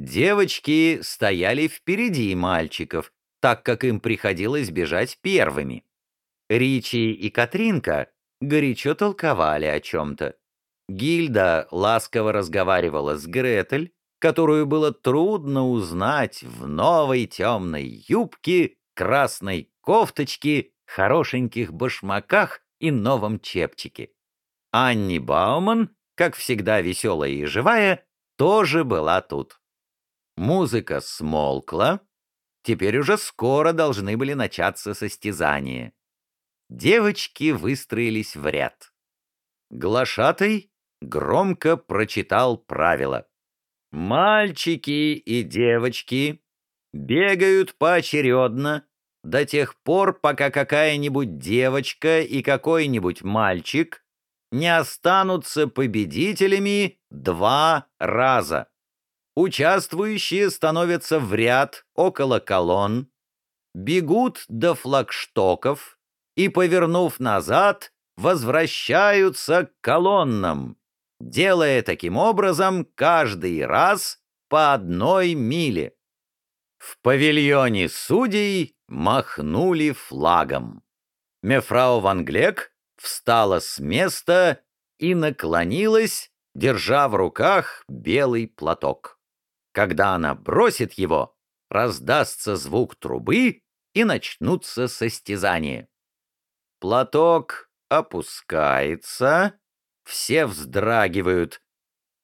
Девочки стояли впереди мальчиков, так как им приходилось бежать первыми. Ричи и Катринка горячо толковали о чем-то. Гильда ласково разговаривала с Гретель, которую было трудно узнать в новой темной юбке, красной кофточке, хорошеньких башмаках и новом чепчике. Анни Бауман, как всегда веселая и живая, тоже была тут. Музыка смолкла, теперь уже скоро должны были начаться состязания. Девочки выстроились в ряд. Глашатай громко прочитал правила. «Мальчики и девочки бегают поочередно до тех пор, пока какая-нибудь девочка и какой-нибудь мальчик не останутся победителями два раза. Участвующие становятся в ряд около колонн, бегут до флагштоков и, повернув назад, возвращаются к колоннам, делая таким образом каждый раз по одной миле. В павильоне судей махнули флагом. Мефрау Ван Глек встала с места и наклонилась, держа в руках белый платок. Когда она бросит его, раздастся звук трубы и начнутся состязания. Платок опускается, все вздрагивают.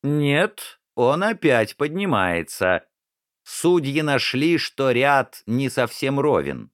Нет, он опять поднимается. Судьи нашли, что ряд не совсем ровен.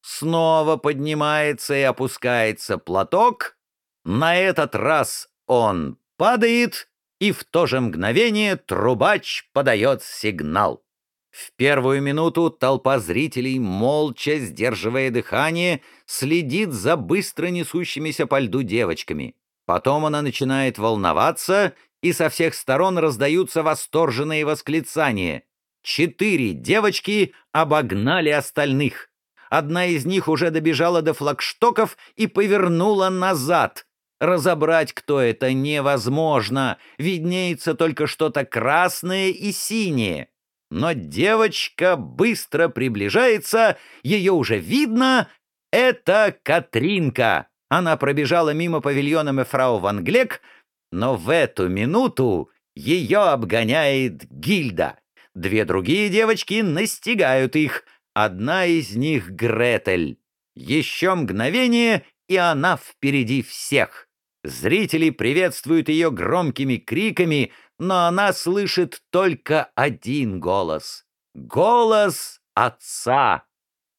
Снова поднимается и опускается платок. На этот раз он падает, и в то же мгновение трубач подает сигнал. В первую минуту толпа зрителей, молча сдерживая дыхание, следит за быстро несущимися по льду девочками. Потом она начинает волноваться, и со всех сторон раздаются восторженные восклицания. Четыре девочки обогнали остальных. Одна из них уже добежала до флагштоков и повернула назад. Разобрать, кто это, невозможно. Виднеется только что-то красное и синее. Но девочка быстро приближается, ее уже видно. Это Катринка. Она пробежала мимо павильона Мефрау Ван Глек, но в эту минуту ее обгоняет Гильда. Две другие девочки настигают их — Одна из них — Гретель. Еще мгновение, и она впереди всех. Зрители приветствуют ее громкими криками, но она слышит только один голос. Голос отца.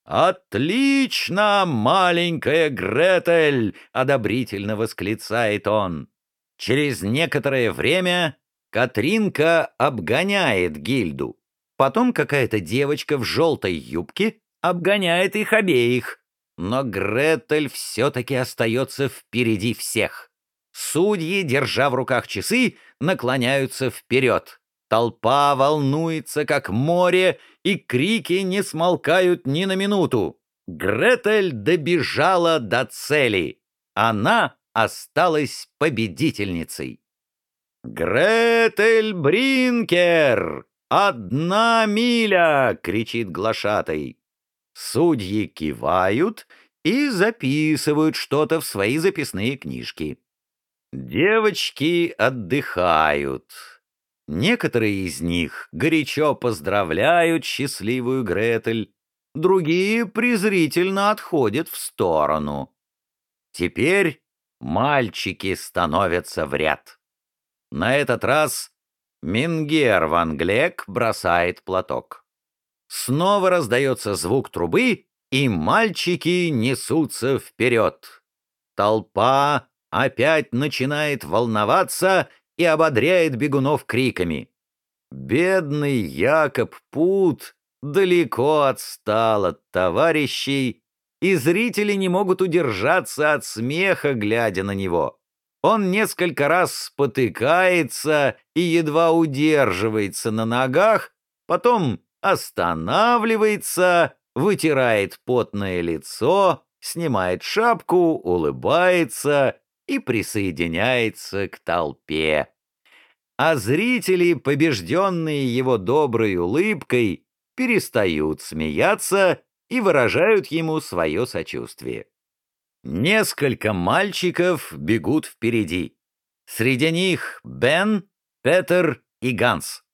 «Отлично, маленькая Гретель!» — одобрительно восклицает он. Через некоторое время Катринка обгоняет Гильду. Потом какая-то девочка в желтой юбке обгоняет их обеих. Но Гретель все-таки остается впереди всех. Судьи, держа в руках часы, наклоняются вперед. Толпа волнуется, как море, и крики не смолкают ни на минуту. Гретель добежала до цели. Она осталась победительницей. «Гретель Бринкер!» «Одна миля!» — кричит глашатай. Судьи кивают и записывают что-то в свои записные книжки. Девочки отдыхают. Некоторые из них горячо поздравляют счастливую Гретель, другие презрительно отходят в сторону. Теперь мальчики становятся в ряд. На этот раз Мингер Ван Глек бросает платок. Снова раздается звук трубы, и мальчики несутся вперед. Толпа опять начинает волноваться и ободряет бегунов криками. Бедный Якоб Пут далеко отстал от товарищей, и зрители не могут удержаться от смеха, глядя на него. Он несколько раз спотыкается и едва удерживается на ногах, потом останавливается, вытирает потное лицо, снимает шапку, улыбается и присоединяется к толпе. а зрители, побежденные его доброй улыбкой, перестают смеяться и выражают ему свое сочувствие. Несколько мальчиков бегут впереди. Среди них Бен, Петер и Ганс.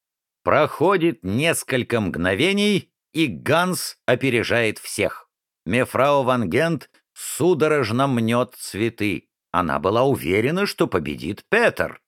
Проходит несколько мгновений, и Ганс опережает всех. Мефрау Ван Гент судорожно мнет цветы. Она была уверена, что победит Петер.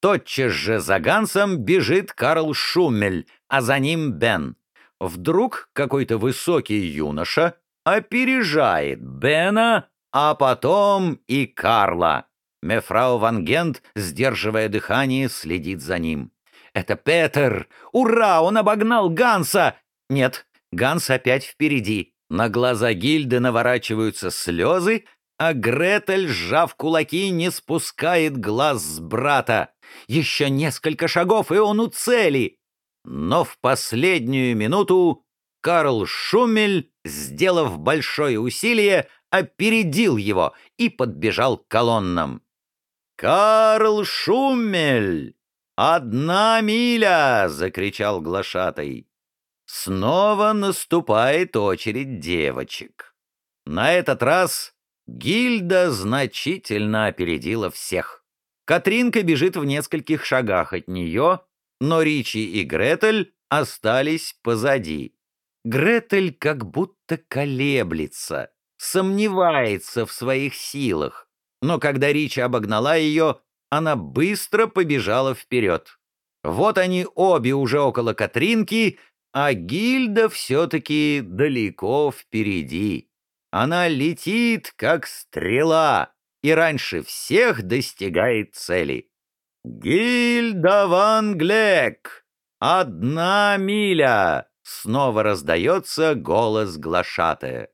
Тотчас же за Гансом бежит Карл Шумель, а за ним Бен. Вдруг какой-то высокий юноша опережает Бена, а потом и Карла. Мефрау Ван Гент, сдерживая дыхание, следит за ним. «Это Петер! Ура! Он обогнал Ганса!» «Нет, Ганс опять впереди. На глаза Гильды наворачиваются слезы, а Гретель, сжав кулаки, не спускает глаз с брата. Еще несколько шагов, и он у цели. Но в последнюю минуту Карл Шумель, сделав большое усилие, опередил его и подбежал к колоннам. «Карл Шумель! Одна миля!» — закричал глашатай. Снова наступает очередь девочек. На этот раз Гильда значительно опередила всех. Катринка бежит в нескольких шагах от нее, но Ричи и Гретель остались позади. Гретель как будто колеблется, сомневается в своих силах, но когда Ричи обогнала ее, она быстро побежала вперед. Вот они обе уже около Катринки, а Гильда все-таки далеко впереди. Она летит, как стрела, и раньше всех достигает цели. «Гильда Ван Глек! Одна миля!» Снова раздается голос глашатая.